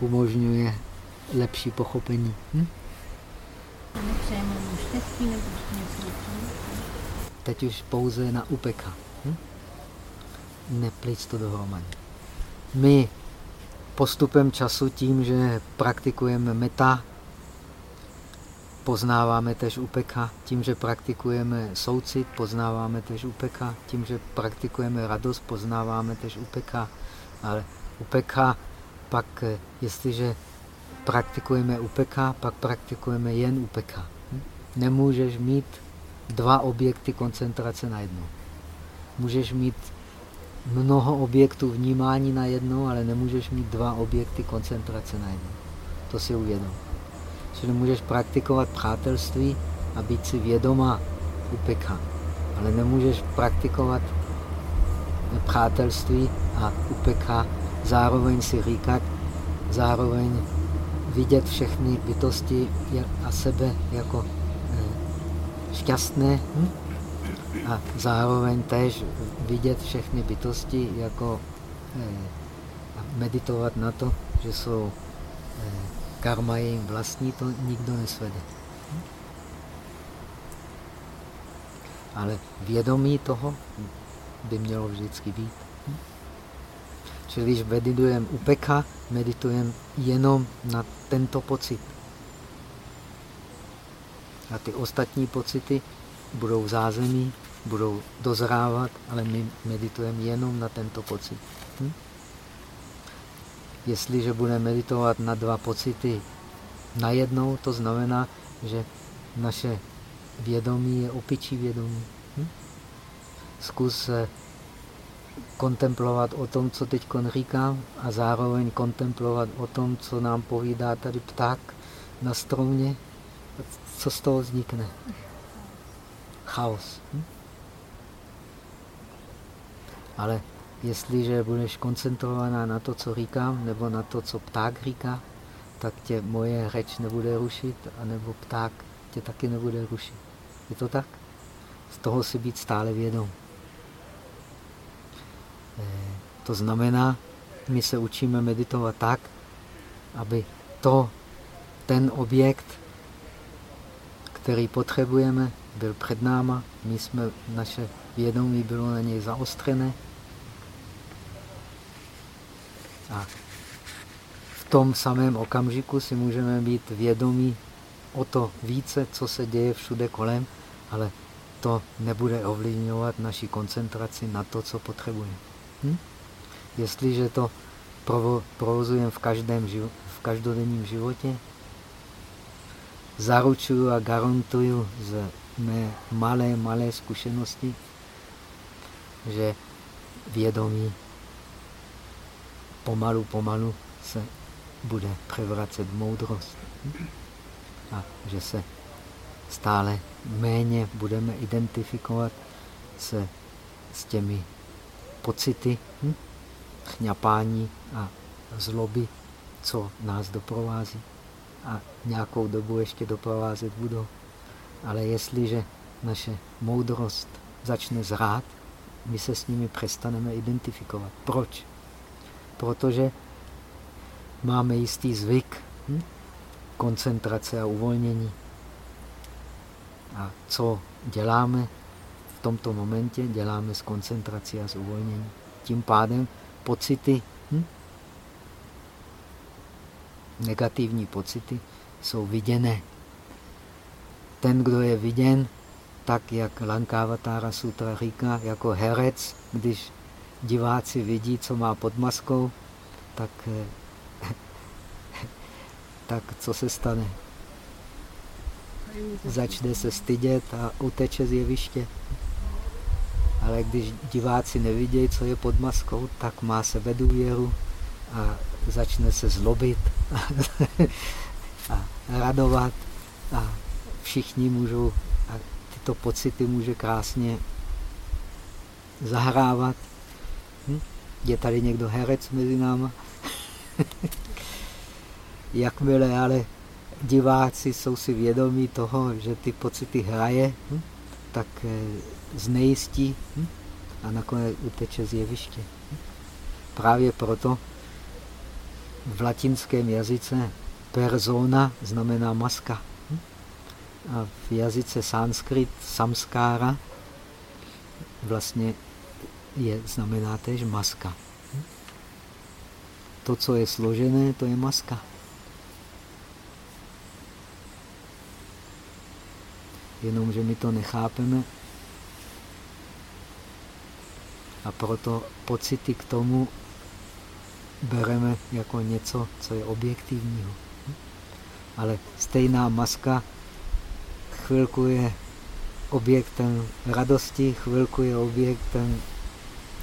umožňuje lepší pochopení. Hm? Teď už pouze na upeka. Hm? Neplíc to dohromady. My postupem času tím, že praktikujeme meta, poznáváme tež upeka. Tím, že praktikujeme soucit, poznáváme tež upeka. Tím, že praktikujeme radost, poznáváme tež upeka. Ale upeka pak, jestliže praktikujeme upeka, pak praktikujeme jen upeka. Nemůžeš mít dva objekty koncentrace na jedno. Můžeš mít mnoho objektů vnímání na jedno, ale nemůžeš mít dva objekty koncentrace na jedno. To si uvědom. Čili můžeš praktikovat přátelství a být si vědomá upeka. Ale nemůžeš praktikovat přátelství a upeka, zároveň si říkat, zároveň vidět všechny bytosti a sebe jako eh, šťastné hm? a zároveň též vidět všechny bytosti jako eh, meditovat na to, že jsou eh, karma je jim vlastní, to nikdo nesvede. Ale vědomí toho by mělo vždycky být. Čili když meditujeme upeka, meditujeme jenom na tento pocit. A ty ostatní pocity budou zázemí, budou dozrávat, ale my meditujeme jenom na tento pocit. Hm? Jestliže budeme meditovat na dva pocity najednou, to znamená, že naše vědomí je opičí vědomí. Hm? Zkus kontemplovat o tom, co teď říkám a zároveň kontemplovat o tom, co nám povídá tady pták na stromě. Co z toho vznikne? Chaos. Hm? Ale jestliže budeš koncentrovaná na to, co říkám, nebo na to, co pták říká, tak tě moje řeč nebude rušit, anebo pták tě taky nebude rušit. Je to tak? Z toho si být stále vědom. To znamená, my se učíme meditovat tak, aby to, ten objekt, který potřebujeme, byl před náma, my jsme, naše vědomí bylo na něj zaostřené. A v tom samém okamžiku si můžeme být vědomí o to více, co se děje všude kolem, ale to nebude ovlivňovat naši koncentraci na to, co potřebujeme. Hm? Jestliže to provozujeme v, každém, v každodenním životě, zaručuju a garantuju z mé malé, malé zkušenosti, že vědomí pomalu, pomalu se bude převracet moudrost. A že se stále méně budeme identifikovat se s těmi pocity, hm? chňapání a zloby, co nás doprovází. A nějakou dobu ještě doprovázet budou. Ale jestliže naše moudrost začne zrát, my se s nimi přestaneme identifikovat. Proč? Protože máme jistý zvyk hm? koncentrace a uvolnění. A co děláme? V tomto momentě děláme s koncentrací a s uvolněním. Tím pádem pocity, hm? negativní pocity, jsou viděné. Ten, kdo je viděn, tak jak Lankavatara Sutra říká, jako herec, když diváci vidí, co má pod maskou, tak, eh, tak co se stane? Začne se stydět a uteče z jeviště. Ale když diváci nevidějí, co je pod maskou, tak má se vedůvěru a začne se zlobit a radovat a všichni můžou, a tyto pocity může krásně zahrávat. Hm? Je tady někdo herec mezi náma? Jakmile ale diváci jsou si vědomí toho, že ty pocity hraje, hm? tak eh, znejistí hm? a nakonec uteče z jeviště. Hm? Právě proto v latinském jazyce persona znamená maska. A v jazyce sanskrit samskára vlastně je, znamená tež maska. To, co je složené, to je maska. Jenomže my to nechápeme a proto pocity k tomu bereme jako něco, co je objektivního. Ale stejná maska chvilku je objektem radosti, chvilku je objektem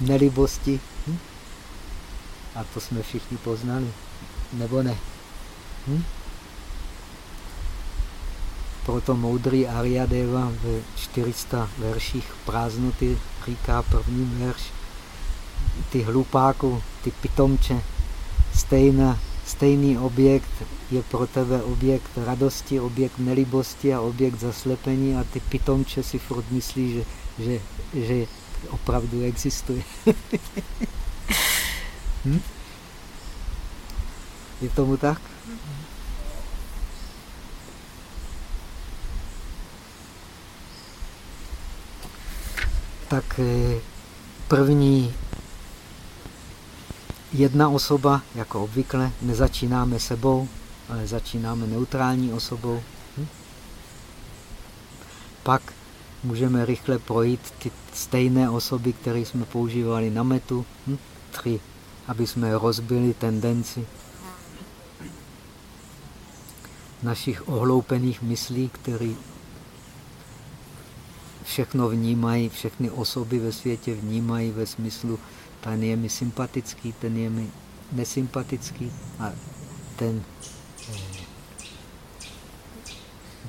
nelibosti. Hm? A to jsme všichni poznali. Nebo ne? Hm? Proto moudrý Aryadeva v 400 verších prázdnoty říká první verš ty hlupáku, ty pitomče, stejná, stejný objekt je pro tebe objekt radosti, objekt nelibosti a objekt zaslepení a ty pitomče si furt myslí, že, že, že opravdu existuje. hm? Je tomu tak? Tak eh, první jedna osoba, jako obvykle, nezačínáme sebou, ale začínáme neutrální osobou. Hm? Pak můžeme rychle projít ty stejné osoby, které jsme používali na metu. Hm? Tři, aby jsme rozbili tendenci našich ohloupených myslí, které všechno vnímají, všechny osoby ve světě vnímají ve smyslu ten je mi sympatický, ten je mi nesympatický a ten eh,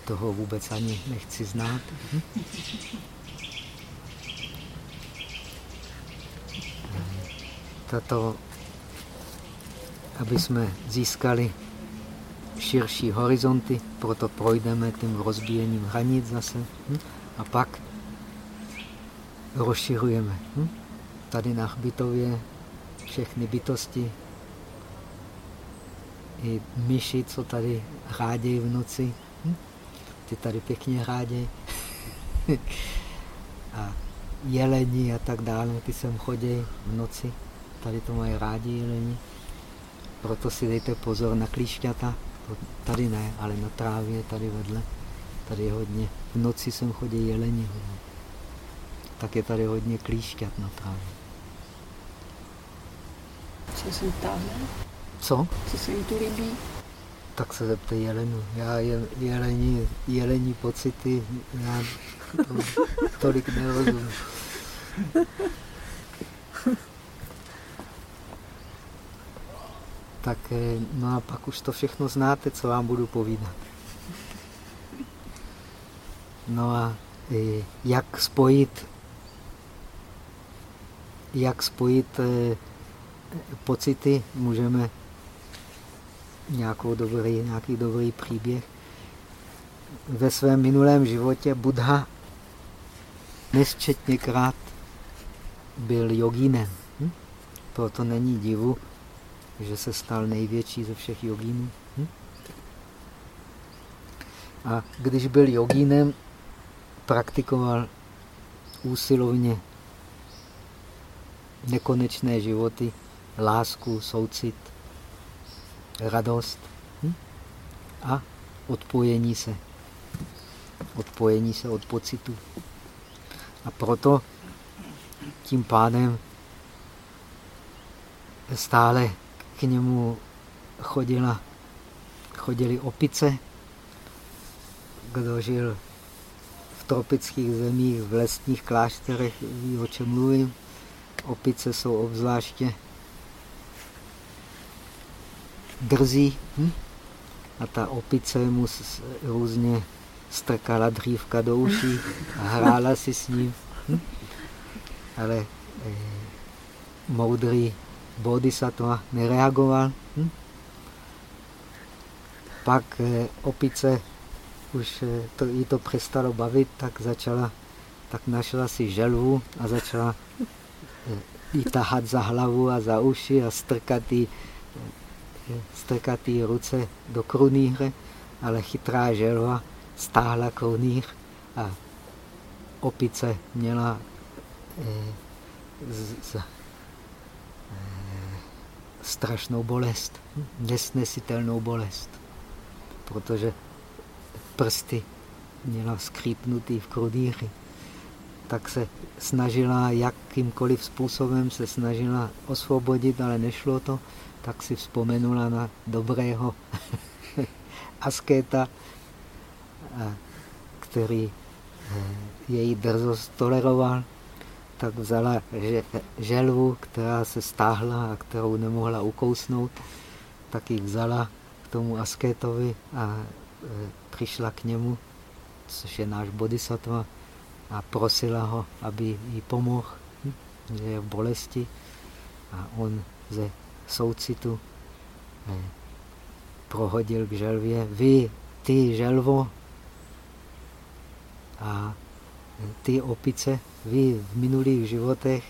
toho vůbec ani nechci znát. Tato, aby jsme získali širší horizonty, proto projdeme tím rozbíjením hranic zase hm? A pak rozširujeme. Hm? tady na hbitově všechny bytosti, i myši, co tady rádějí v noci. Hm? Ty tady pěkně rádějí. a jeleni a tak dále, ty sem chodí v noci. Tady to mají rádi jeleni. Proto si dejte pozor na klíšťata. Tady ne, ale na trávě, tady vedle. Tady je hodně. V noci sem chodí jeleni hodně. Tak je tady hodně klíšťat na trávě. Co se táhne? Co? Co se jim tu líbí? Tak se zeptej Jelenu. Já je, jelení, jelení pocity, já to, tolik nerozumím. Tak eh, no a pak už to všechno znáte, co vám budu povídat. No a eh, jak spojit jak spojit eh, pocity můžeme nějakou dobrý, nějaký dobrý příběh. Ve svém minulém životě Buddha nesčetněkrát byl jogínem. Hm? Proto není divu, že se stal největší ze všech jogínů. Hm? A když byl jogínem, praktikoval úsilovně nekonečné životy lásku, soucit, radost hm? a odpojení se. Odpojení se od pocitu. A proto tím pádem stále k němu chodila, chodili opice, kdo žil tropických zemích, v lesních klášterech, ví, o čem mluvím. Opice jsou obzvláště drzí hm? a ta opice mu různě strkala dřívka do uší a hrála si s ním. Hm? Ale eh, moudrý bodhisattva nereagoval. Hm? Pak eh, opice už eh, to, jí to přestalo bavit, tak začala, tak našla si želvu a začala eh, jí tahat za hlavu a za uši a strkat jí strkatý ruce do krunýře, ale chytrá želva stáhla krunýř a opice měla eh, z, z, eh, strašnou bolest, nesnesitelnou bolest, protože prsty měla skřípnutý v krudýři. Tak se snažila jakýmkoliv způsobem se snažila osvobodit, ale nešlo to, tak si vzpomenula na dobrého askéta, který eh, její drzost toleroval, tak vzala želvu, která se stáhla a kterou nemohla ukousnout, tak ji vzala k tomu askétovi a eh, přišla k němu, což je náš bodhisattva, a prosila ho, aby jí pomohl, že je v bolesti. A on ze soucitu eh, prohodil k želvě. Vy, ty želvo a ty opice, vy v minulých životech,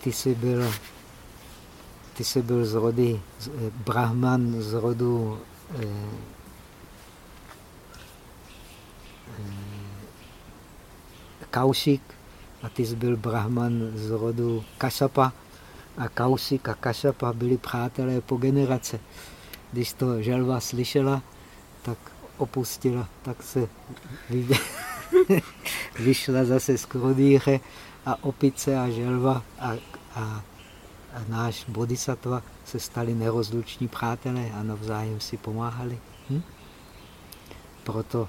ty jsi byl, ty jsi byl z rody, eh, brahman z rodu eh, Kaušik a ty byl brahman z rodu Kašapa a Kaušik a Kašapa byli přátelé po generace. Když to želva slyšela, tak opustila, tak se vyšla zase z krudýře a opice a želva a, a, a náš bodhisattva se stali nerozluční přátelé a navzájem si pomáhali. Hm? Proto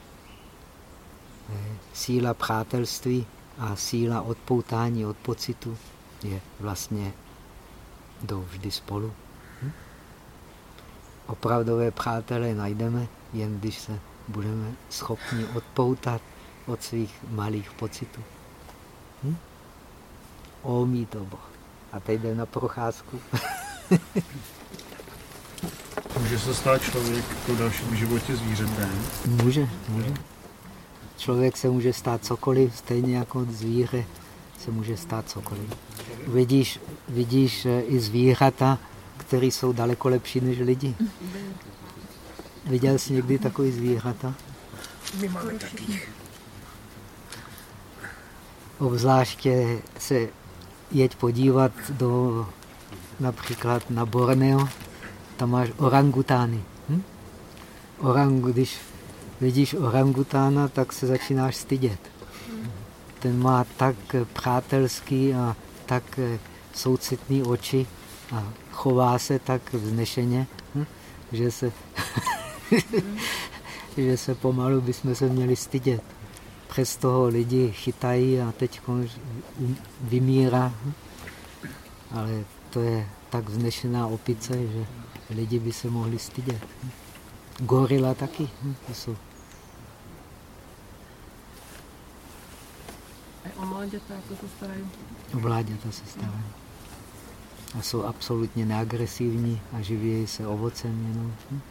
síla přátelství a síla odpoutání od pocitu je vlastně jdou vždy spolu. Hm? Opravdové přátelé najdeme, jen když se budeme schopni odpoutat od svých malých pocitů. Hm? Omí to Boh. A teď jde na procházku. Může se stát člověk po dalším životě zvířetem? Může, může člověk se může stát cokoliv, stejně jako zvíře se může stát cokoliv. Vidíš, vidíš eh, i zvířata, které jsou daleko lepší než lidi. Viděl jsi někdy takový zvířata? My máme. Obzvláště se jeď podívat do například na Borneo, tam máš orangutány. Hm? Orang, když vidíš orangutána, tak se začínáš stydět. Ten má tak přátelský a tak eh, soucitný oči a chová se tak vznešeně, hm, že se, že se pomalu bychom se měli stydět. Přes toho lidi chytají a teď vymírá. Hm. Ale to je tak vznešená opice, že lidi by se mohli stydět. Hm. Gorila taky. To jsou O mláďata, jako se starají? O mláďata se starají. A jsou absolutně neagresivní a živějí se ovocem jenom. Hm?